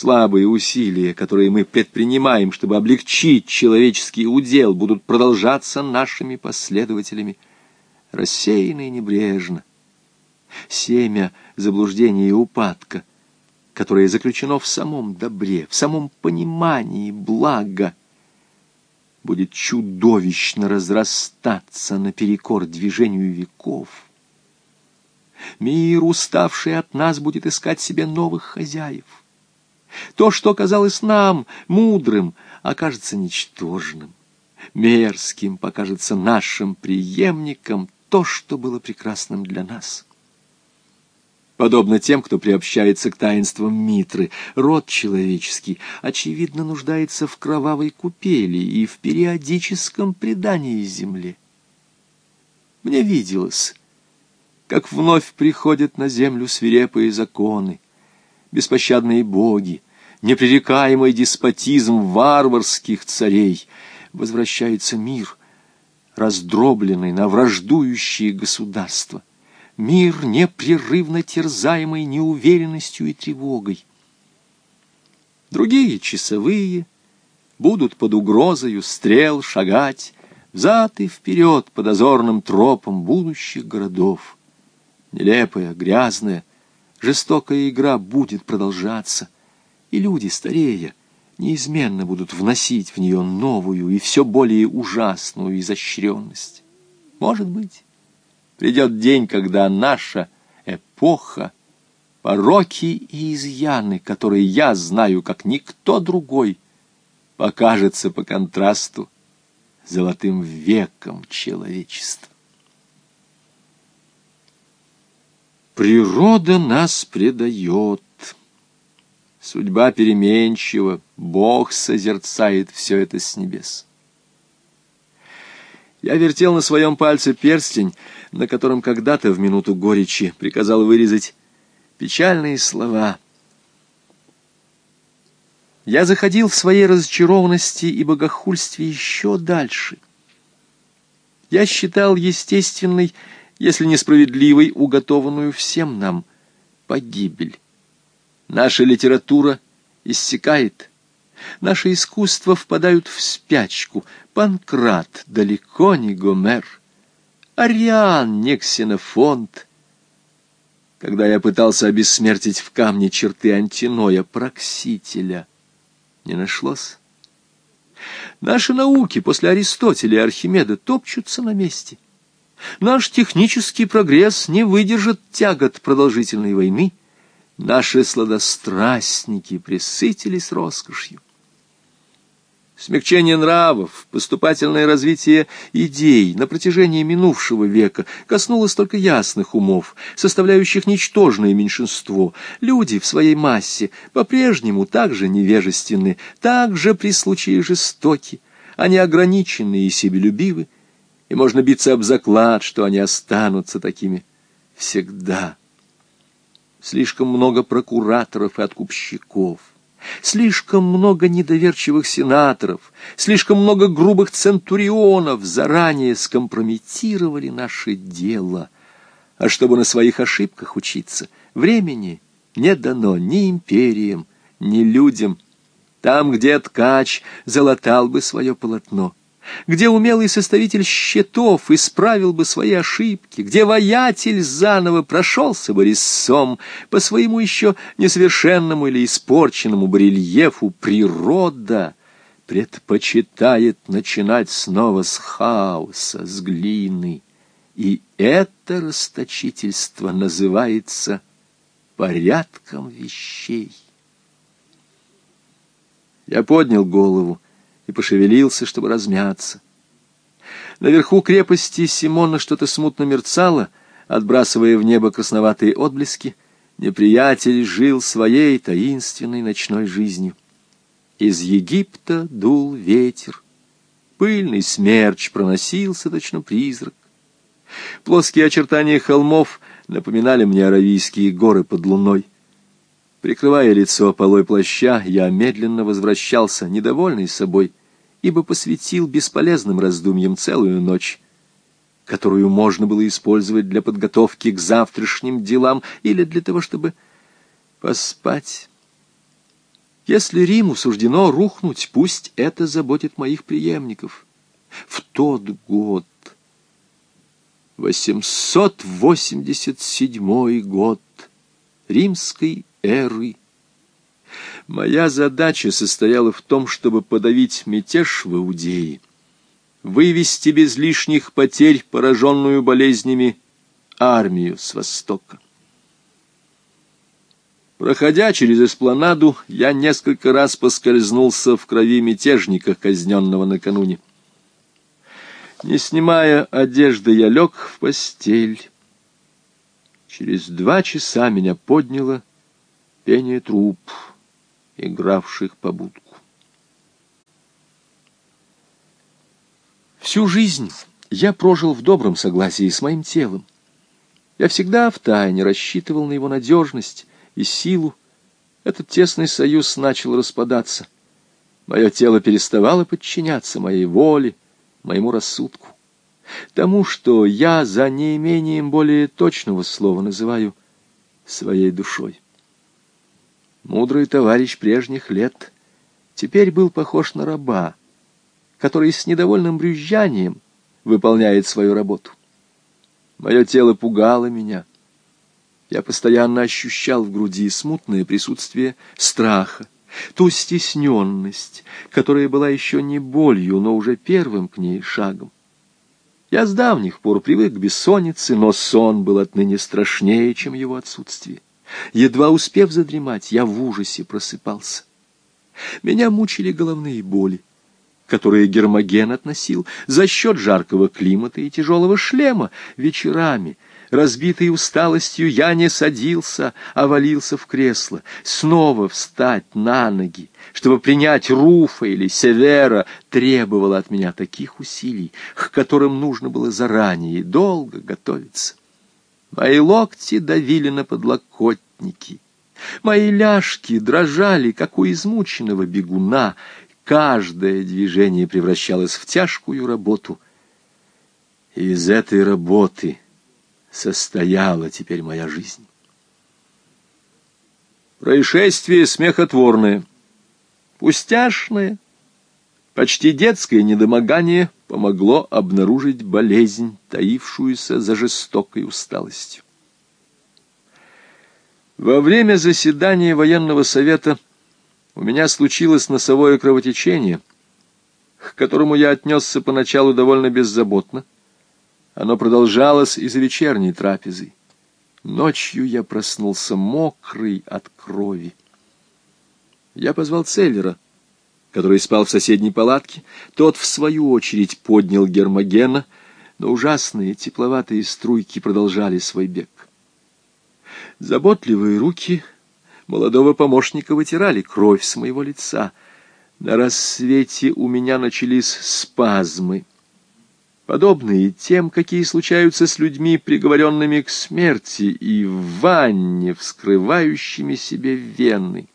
Слабые усилия, которые мы предпринимаем, чтобы облегчить человеческий удел, будут продолжаться нашими последователями, рассеянно и небрежно. Семя заблуждения и упадка, которое заключено в самом добре, в самом понимании блага, будет чудовищно разрастаться наперекор движению веков. Мир, уставший от нас, будет искать себе новых хозяев. То, что казалось нам мудрым, окажется ничтожным. Мерзким покажется нашим преемником то, что было прекрасным для нас. Подобно тем, кто приобщается к таинствам Митры, род человеческий, очевидно, нуждается в кровавой купели и в периодическом предании земле. Мне виделось, как вновь приходят на землю свирепые законы, беспощадные боги, непререкаемый деспотизм варварских царей, возвращается мир, раздробленный на враждующие государства, мир, непрерывно терзаемый неуверенностью и тревогой. Другие часовые будут под угрозою стрел шагать взад и вперед по дозорным тропам будущих городов. Нелепая, грязная, жестокая игра будет продолжаться, и люди, старея, неизменно будут вносить в нее новую и все более ужасную изощренность. Может быть, придет день, когда наша эпоха, пороки и изъяны, которые я знаю, как никто другой, покажется по контрасту золотым веком человечества. Природа нас предает. Судьба переменчива, Бог созерцает все это с небес. Я вертел на своем пальце перстень, на котором когда-то в минуту горечи приказал вырезать печальные слова. Я заходил в своей разочарованности и богохульстве еще дальше. Я считал естественной если несправедливой, уготованную всем нам погибель. Наша литература иссякает, наше искусство впадают в спячку. Панкрат далеко не Гомер, Ариан не Ксенофонт. Когда я пытался обессмертить в камне черты антиноя, проксителя, не нашлось. Наши науки после Аристотеля и Архимеда топчутся на месте — Наш технический прогресс не выдержит тягот продолжительной войны. Наши сладострастники присытились роскошью. Смягчение нравов, поступательное развитие идей на протяжении минувшего века коснулось только ясных умов, составляющих ничтожное меньшинство. Люди в своей массе по-прежнему так же невежественны, так же при случае жестоки, они ограничены и себелюбивы, и можно биться об заклад, что они останутся такими всегда. Слишком много прокураторов и откупщиков, слишком много недоверчивых сенаторов, слишком много грубых центурионов заранее скомпрометировали наше дело. А чтобы на своих ошибках учиться, времени не дано ни империям, ни людям. Там, где ткач залатал бы свое полотно, где умелый составитель счетов исправил бы свои ошибки, где воятель заново прошелся бы резцом по своему еще несовершенному или испорченному барельефу, природа предпочитает начинать снова с хаоса, с глины. И это расточительство называется порядком вещей. Я поднял голову и пошевелился, чтобы размяться. Наверху крепости Симона что-то смутно мерцало, отбрасывая в небо красноватые отблески. Неприятель жил своей таинственной ночной жизнью. Из Египта дул ветер. Пыльный смерч проносился, точно призрак. Плоские очертания холмов напоминали мне аравийские горы под луной. Прикрывая лицо полой плаща, я медленно возвращался, недовольный собой, ибо посвятил бесполезным раздумьям целую ночь, которую можно было использовать для подготовки к завтрашним делам или для того, чтобы поспать. Если Риму суждено рухнуть, пусть это заботит моих преемников. В тот год, 887 год римской эры, моя задача состояла в том, чтобы подавить мятеж в Иудее, вывести без лишних потерь пораженную болезнями армию с востока. Проходя через эспланаду, я несколько раз поскользнулся в крови мятежника, казненного накануне. Не снимая одежды, я лег в постель. Через два часа меня подняло пение труп, игравших по будку. Всю жизнь я прожил в добром согласии с моим телом. Я всегда втайне рассчитывал на его надежность, и силу, этот тесный союз начал распадаться. Мое тело переставало подчиняться моей воле, моему рассудку. Тому, что я за неимением более точного слова называю своей душой. Мудрый товарищ прежних лет теперь был похож на раба, который с недовольным брюзжанием выполняет свою работу. Мое тело пугало меня, я постоянно ощущал в груди смутное присутствие страха, ту стесненность, которая была еще не болью, но уже первым к ней шагом. Я с давних пор привык к бессоннице, но сон был отныне страшнее, чем его отсутствие. Едва успев задремать, я в ужасе просыпался. Меня мучили головные боли, которые Гермоген относил за счет жаркого климата и тяжелого шлема вечерами — Разбитый усталостью, я не садился, а валился в кресло. Снова встать на ноги, чтобы принять Руфа или Севера, требовало от меня таких усилий, к которым нужно было заранее и долго готовиться. Мои локти давили на подлокотники. Мои ляжки дрожали, как у измученного бегуна. Каждое движение превращалось в тяжкую работу. И из этой работы состояла теперь моя жизнь. Происшествие смехотворное, пустяшное, почти детское недомогание помогло обнаружить болезнь, таившуюся за жестокой усталостью. Во время заседания военного совета у меня случилось носовое кровотечение, к которому я отнесся поначалу довольно беззаботно, оно продолжалось и за вечерней трапезой. Ночью я проснулся мокрый от крови. Я позвал Целлера, который спал в соседней палатке. Тот, в свою очередь, поднял гермогена, но ужасные тепловатые струйки продолжали свой бег. Заботливые руки молодого помощника вытирали кровь с моего лица. На рассвете у меня начались спазмы подобные тем, какие случаются с людьми, приговоренными к смерти, и в ванне, вскрывающими себе вены.